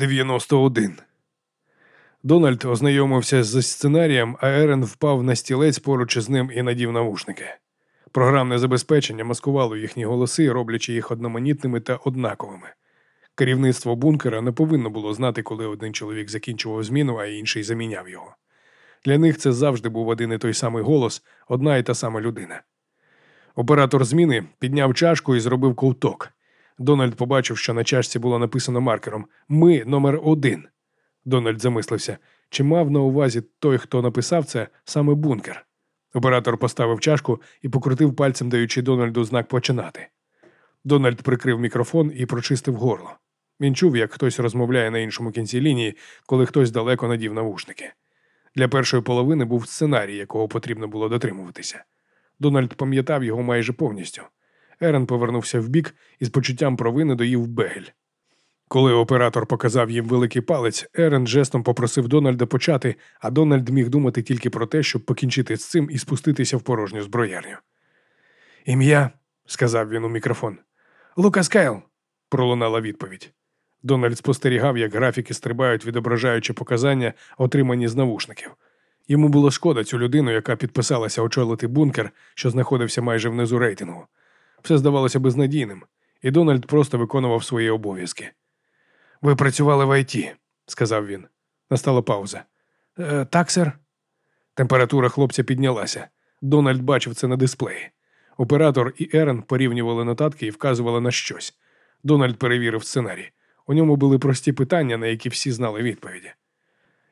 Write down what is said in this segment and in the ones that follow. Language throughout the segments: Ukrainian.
91. Дональд ознайомився з сценарієм, а Ерен впав на стілець поруч із ним і надів навушники. Програмне забезпечення маскувало їхні голоси, роблячи їх одноманітними та однаковими. Керівництво бункера не повинно було знати, коли один чоловік закінчував зміну, а інший заміняв його. Для них це завжди був один і той самий голос, одна і та сама людина. Оператор зміни підняв чашку і зробив ковток. Дональд побачив, що на чашці було написано маркером Ми номер один. Дональд замислився, чи мав на увазі той, хто написав це, саме бункер. Оператор поставив чашку і покрутив пальцем, даючи Дональду знак починати. Дональд прикрив мікрофон і прочистив горло. Він чув, як хтось розмовляє на іншому кінці лінії, коли хтось далеко надів навушники. Для першої половини був сценарій, якого потрібно було дотримуватися. Дональд пам'ятав його майже повністю. Ерен повернувся вбік і з почуттям провини доїв бегель. Коли оператор показав їм великий палець, Ерен жестом попросив Дональда почати, а Дональд міг думати тільки про те, щоб покінчити з цим і спуститися в порожню зброярню. Ім'я, сказав він у мікрофон. Лукас Кайл, пролунала відповідь. Дональд спостерігав, як графіки стрибають, відображаючи показання, отримані з навушників. Йому було шкода цю людину, яка підписалася очолити бункер, що знаходився майже внизу рейтингу. Все здавалося безнадійним, і Дональд просто виконував свої обов'язки. Ви працювали в ІТ», – сказав він. Настала пауза. «Е, так, сер. Температура хлопця піднялася. Дональд бачив це на дисплеї. Оператор і Ерен порівнювали нотатки і вказували на щось. Дональд перевірив сценарій. У ньому були прості питання, на які всі знали відповіді.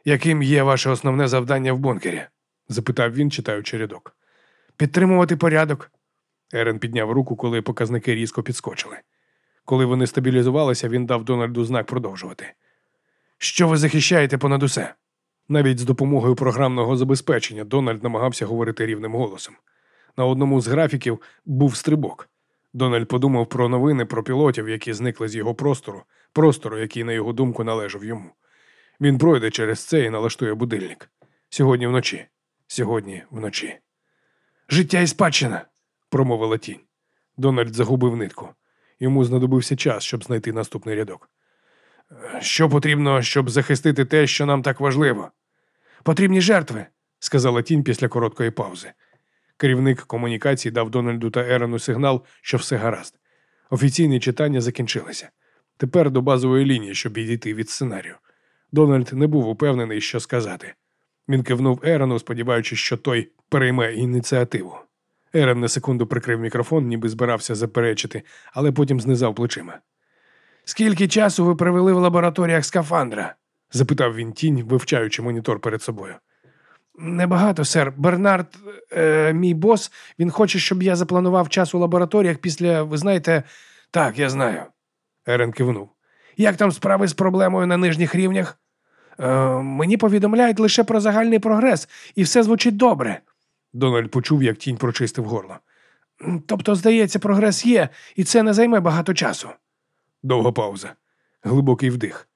Яким є ваше основне завдання в бункері? запитав він, читаючи рядок. Підтримувати порядок. Ерен підняв руку, коли показники різко підскочили. Коли вони стабілізувалися, він дав Дональду знак продовжувати. Що ви захищаєте понад усе? Навіть з допомогою програмного забезпечення Дональд намагався говорити рівним голосом. На одному з графіків був стрибок. Дональд подумав про новини про пілотів, які зникли з його простору, простору, який, на його думку, належав йому. Він пройде через це і налаштує будильник. Сьогодні вночі. Сьогодні вночі. Життя і спадщина, промовила тінь. Дональд загубив нитку. Йому знадобився час, щоб знайти наступний рядок. Що потрібно, щоб захистити те, що нам так важливо? Потрібні жертви, сказала тінь після короткої паузи. Керівник комунікації дав Дональду та Ерену сигнал, що все гаразд. Офіційні читання закінчилися. Тепер до базової лінії, щоб відійти від сценарію. Дональд не був упевнений, що сказати. Він кивнув Ерену, сподіваючись, що той перейме ініціативу. Ерен на секунду прикрив мікрофон, ніби збирався заперечити, але потім знизав плечима. Скільки часу ви провели в лабораторіях скафандра? запитав він тінь, вивчаючи монітор перед собою. Небагато, сер. Бернард, е, мій бос, він хоче, щоб я запланував час у лабораторіях після, ви знаєте, так, я знаю. Ерен кивнув. Як там справи з проблемою на нижніх рівнях? Е, Мені повідомляють лише про загальний прогрес, і все звучить добре. Дональд почув, як тінь прочистив горло. Тобто, здається, прогрес є, і це не займе багато часу. Довга пауза, глибокий вдих.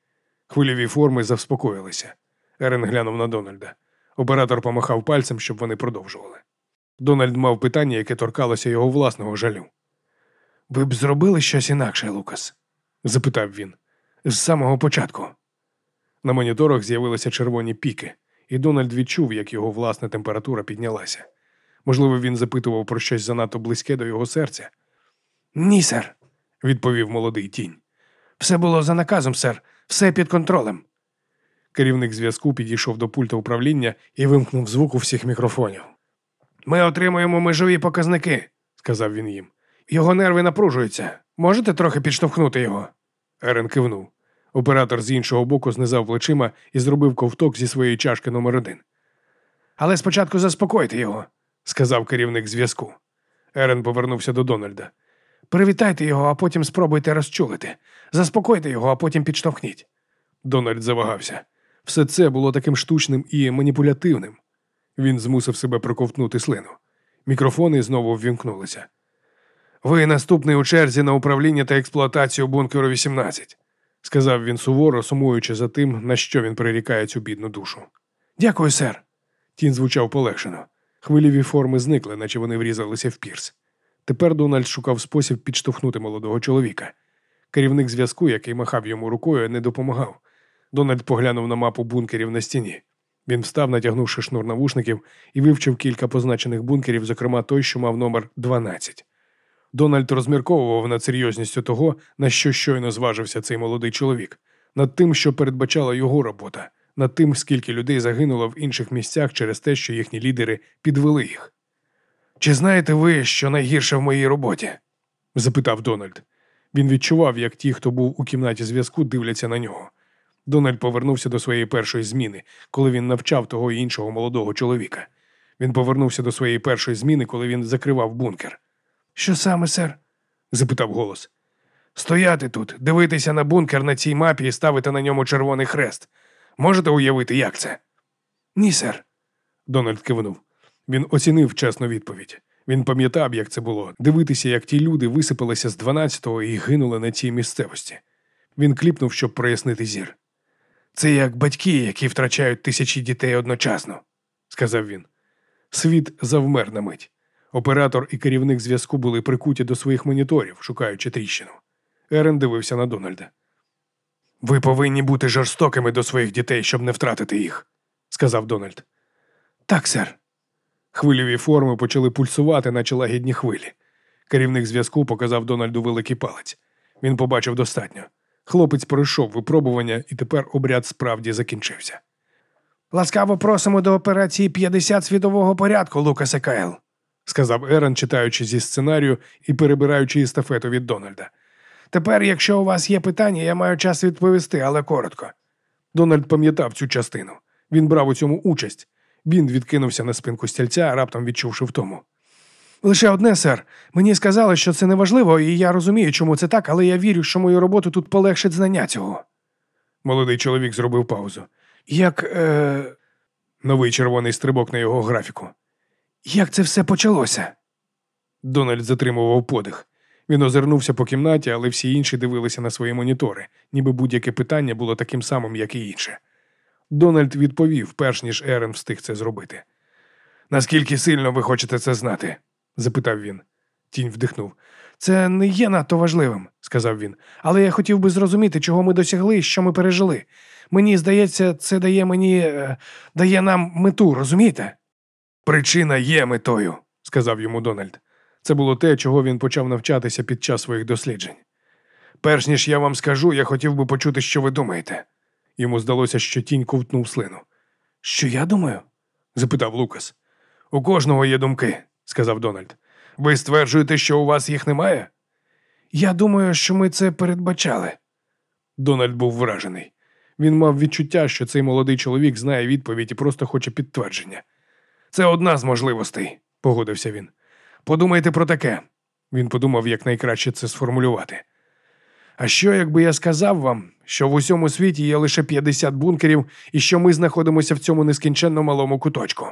Хвильові форми заспокоїлися. Ерен глянув на Дональда. Оператор помахав пальцем, щоб вони продовжували. Дональд мав питання, яке торкалося його власного жалю. Ви б зробили щось інакше, Лукас? запитав він. З самого початку. На моніторах з'явилися червоні піки, і Дональд відчув, як його власна температура піднялася. Можливо, він запитував про щось занадто близьке до його серця. Ні, сер, відповів молодий тінь. Все було за наказом, сер, все під контролем. Керівник зв'язку підійшов до пульта управління і вимкнув звук у всіх мікрофонів. Ми отримуємо межові показники, сказав він їм. Його нерви напружуються. Можете трохи підштовхнути його? Ерен кивнув. Оператор з іншого боку знизав плечима і зробив ковток зі своєї чашки номер один. Але спочатку заспокойте його, сказав керівник зв'язку. Ерен повернувся до Дональда. Привітайте його, а потім спробуйте розчулити. Заспокойте його, а потім підштовхніть. Дональд завагався. Все це було таким штучним і маніпулятивним. Він змусив себе проковтнути слину. Мікрофони знову ввімкнулися. Ви наступний у черзі на управління та експлуатацію бункеру 18, сказав він суворо, сумуючи за тим, на що він прирікає цю бідну душу. Дякую, сер. Тін звучав полегшено. Хвиліві форми зникли, наче вони врізалися в пірс. Тепер Дональд шукав спосіб підштовхнути молодого чоловіка. Керівник зв'язку, який махав йому рукою, не допомагав. Дональд поглянув на мапу бункерів на стіні. Він встав, натягнувши шнур навушників, і вивчив кілька позначених бункерів, зокрема той, що мав номер 12. Дональд розмірковував над серйозністю того, на що щойно зважився цей молодий чоловік, над тим, що передбачала його робота, над тим, скільки людей загинуло в інших місцях через те, що їхні лідери підвели їх. Чи знаєте ви, що найгірше в моїй роботі? запитав Дональд. Він відчував, як ті, хто був у кімнаті зв'язку, дивляться на нього. Дональд повернувся до своєї першої зміни, коли він навчав того і іншого молодого чоловіка. Він повернувся до своєї першої зміни, коли він закривав бункер. Що саме, сер? запитав голос. Стояти тут, дивитися на бункер на цій мапі і ставити на ньому червоний хрест. Можете уявити, як це? Ні, сер. Дональд кивнув. Він оцінив чесну відповідь. Він пам'ятав, як це було, дивитися, як ті люди висипалися з 12-го і гинули на цій місцевості. Він кліпнув, щоб прояснити зір. Це як батьки, які втрачають тисячі дітей одночасно, сказав він. Світ завмер на мить. Оператор і керівник зв'язку були прикуті до своїх моніторів, шукаючи тріщину. Ерен дивився на Дональда. Ви повинні бути жорстокими до своїх дітей, щоб не втратити їх, сказав Дональд. Так, сер. Хвильові форми почали пульсувати, наче лагідні хвилі. Керівник зв'язку показав Дональду великий палець. Він побачив достатньо. Хлопець пройшов випробування, і тепер обряд справді закінчився. Ласкаво просимо до операції 50 світового порядку, Лукасе Кайл, сказав Ерен, читаючи зі сценарію і перебираючи естафету від Дональда. Тепер, якщо у вас є питання, я маю час відповісти, але коротко. Дональд пам'ятав цю частину. Він брав у цьому участь. Він відкинувся на спинку стільця, раптом відчувши втому. Лише одне, сер. Мені сказали, що це неважливо, і я розумію, чому це так, але я вірю, що мою роботу тут полегшить знання цього. Молодий чоловік зробив паузу. Як. Е... Новий червоний стрибок на його графіку. Як це все почалося? Дональд затримував подих. Він озирнувся по кімнаті, але всі інші дивилися на свої монітори, ніби будь-яке питання було таким самим, як і інше. Дональд відповів, перш ніж Ерен встиг це зробити. Наскільки сильно ви хочете це знати? запитав він. Тінь вдихнув. Це не є надто важливим, сказав він. Але я хотів би зрозуміти, чого ми досягли і що ми пережили. Мені здається, це дає мені е, дає нам мету, розумієте? Причина є метою, сказав йому Дональд. Це було те, чого він почав навчатися під час своїх досліджень. Перш ніж я вам скажу, я хотів би почути, що ви думаєте. Йому здалося, що тінь ковтнув слину. Що я думаю? запитав Лукас. У кожного є думки, сказав Дональд. Ви стверджуєте, що у вас їх немає? Я думаю, що ми це передбачали. Дональд був вражений. Він мав відчуття, що цей молодий чоловік знає відповідь і просто хоче підтвердження. Це одна з можливостей, погодився він. Подумайте про таке. Він подумав, як найкраще це сформулювати. А що, якби я сказав вам, що в усьому світі є лише 50 бункерів і що ми знаходимося в цьому нескінченно малому куточку?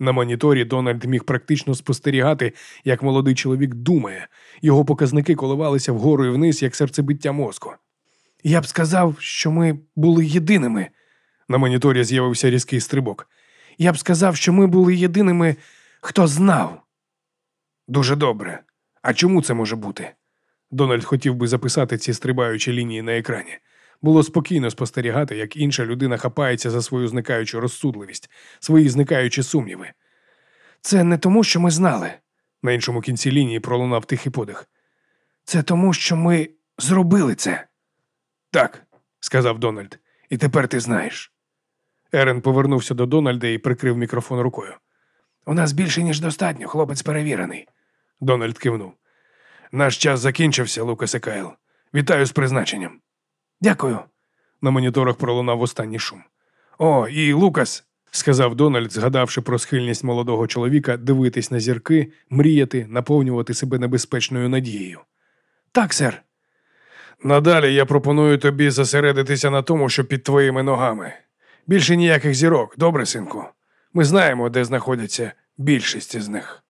На моніторі Дональд міг практично спостерігати, як молодий чоловік думає, його показники коливалися вгору і вниз, як серцебиття мозку. Я б сказав, що ми були єдиними. На моніторі з'явився різкий стрибок. Я б сказав, що ми були єдиними, хто знав. Дуже добре. А чому це може бути? Дональд хотів би записати ці стрибаючі лінії на екрані. Було спокійно спостерігати, як інша людина хапається за свою зникаючу розсудливість, свої зникаючі сумніви. Це не тому, що ми знали. На іншому кінці лінії пролунав тихий подих. Це тому, що ми зробили це. Так, сказав Дональд, і тепер ти знаєш. Ерен повернувся до Дональда і прикрив мікрофон рукою. У нас більше, ніж достатньо, хлопець перевірений. Дональд кивнув. Наш час закінчився, Лукасе Кайл. Вітаю з призначенням. Дякую. На моніторах пролунав останній шум. О, і Лукас, сказав Дональд, згадавши про схильність молодого чоловіка дивитись на зірки, мріяти, наповнювати себе небезпечною надією. Так, сер. Надалі я пропоную тобі зосередитися на тому, що під твоїми ногами. Більше ніяких зірок, добре, синку. Ми знаємо, де знаходяться більшість із них.